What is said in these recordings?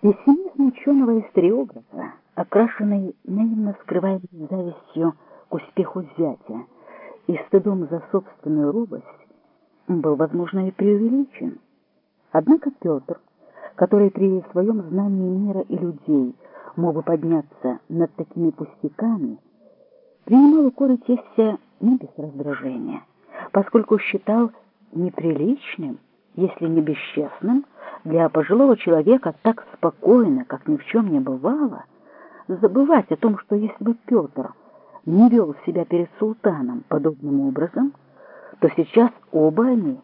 Пессимизм ученого-историографа, окрашенный наивно скрываемой завистью к успеху зятя и стыдом за собственную робость, был, возможно, и преувеличен. Однако Петр, который при своем знании мира и людей мог бы подняться над такими пустяками, принимал укоры тестя не без раздражения, поскольку считал неприличным, если не бесчестным, для пожилого человека так спокойно, как ни в чем не бывало, забывать о том, что если бы Петр не вел себя перед султаном подобным образом, то сейчас оба они,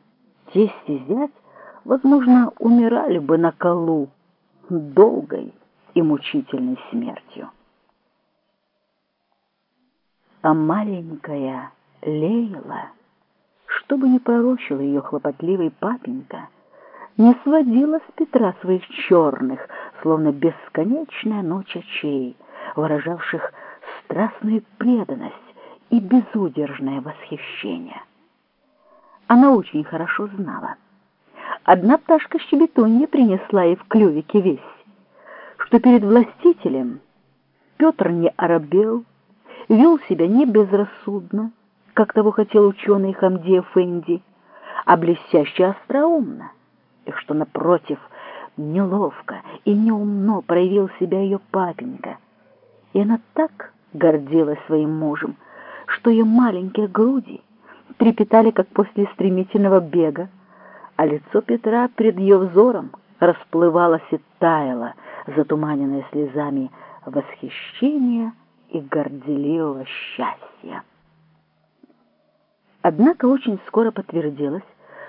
тесть и зять, возможно, умирали бы на колу долгой и мучительной смертью. А маленькая Лейла, чтобы не порочил ее хлопотливый папенька, не сводила с Петра своих черных, словно бесконечная ночь очей, выражавших страстную преданность и безудержное восхищение. Она очень хорошо знала. Одна пташка-щебетунья принесла ей в клювике весть, что перед властителем Петр не оробел, вел себя не безрассудно, как того хотел ученый Хамдия Фенди, а блестяще остроумно и что, напротив, неловко и неумно проявил себя ее папенька. И она так гордилась своим мужем, что ее маленькие груди трепетали, как после стремительного бега, а лицо Петра перед ее взором расплывалось и таяло, затуманенное слезами восхищения и горделивого счастья. Однако очень скоро подтвердилось,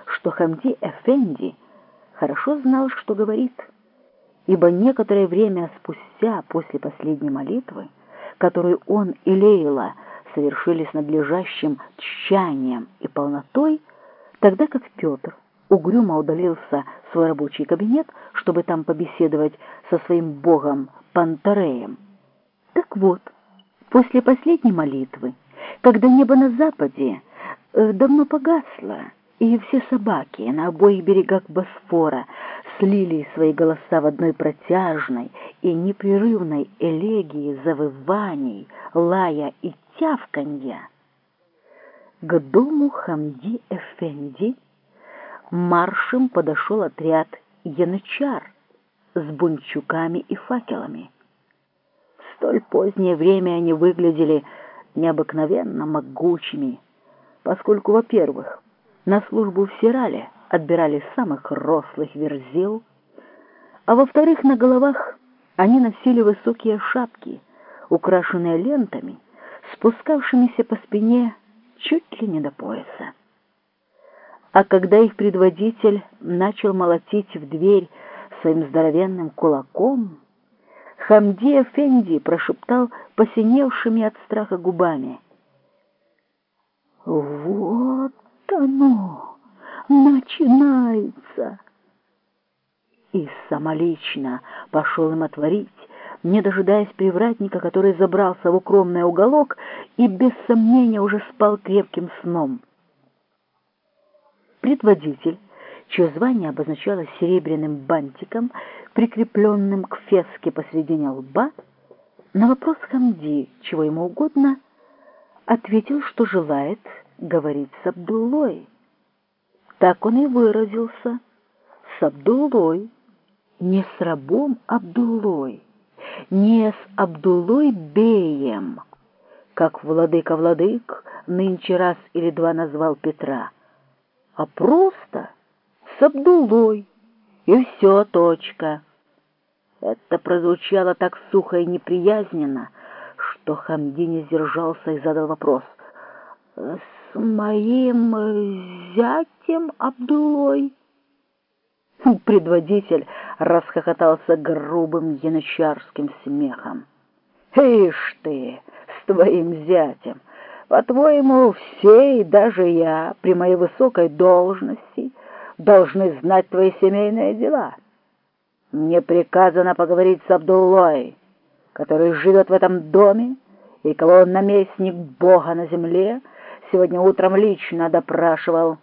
что Хамди Эфенди — хорошо знал, что говорит, ибо некоторое время спустя, после последней молитвы, которую он и Лейла совершили с надлежащим тщанием и полнотой, тогда как Петр угрюмо удалился в свой рабочий кабинет, чтобы там побеседовать со своим богом Пантареем. Так вот, после последней молитвы, когда небо на западе э, давно погасло, и все собаки на обоих берегах Босфора слили свои голоса в одной протяжной и непрерывной элегии завываний, лая и тявканья. К дому Хамди Эфенди маршем подошел отряд янычар с бунчуками и факелами. В столь позднее время они выглядели необыкновенно могучими, поскольку, во-первых, на службу в Сирале отбирали самых рослых верзил, а во-вторых, на головах они носили высокие шапки, украшенные лентами, спускавшимися по спине чуть ли не до пояса. А когда их предводитель начал молотить в дверь своим здоровенным кулаком, Хамди Эфенди прошептал посиневшими от страха губами. «Вот И самолично пошел им отворить, не дожидаясь привратника, который забрался в укромный уголок и без сомнения уже спал крепким сном. Предводитель, чье звание обозначалось серебряным бантиком, прикрепленным к феске посредине лба, на вопрос Хамди, чего ему угодно, ответил, что желает говорить с Абдуллой. Так он и выразился. С Абдуллой. Не с рабом Абдуллой. Не с Абдуллой Беем, как владыка-владык нынче раз или два назвал Петра, а просто с Абдуллой. И все, точка. Это прозвучало так сухо и неприязненно, что Хамди не сдержался и задал вопрос. «С моим зятем Абдулой. Предводитель расхохотался грубым янычарским смехом. «Ишь ты, с твоим зятем! По-твоему, все и даже я при моей высокой должности должны знать твои семейные дела. Мне приказано поговорить с Абдуллой, который живет в этом доме, и кого он наместник Бога на земле — сегодня утром лично допрашивал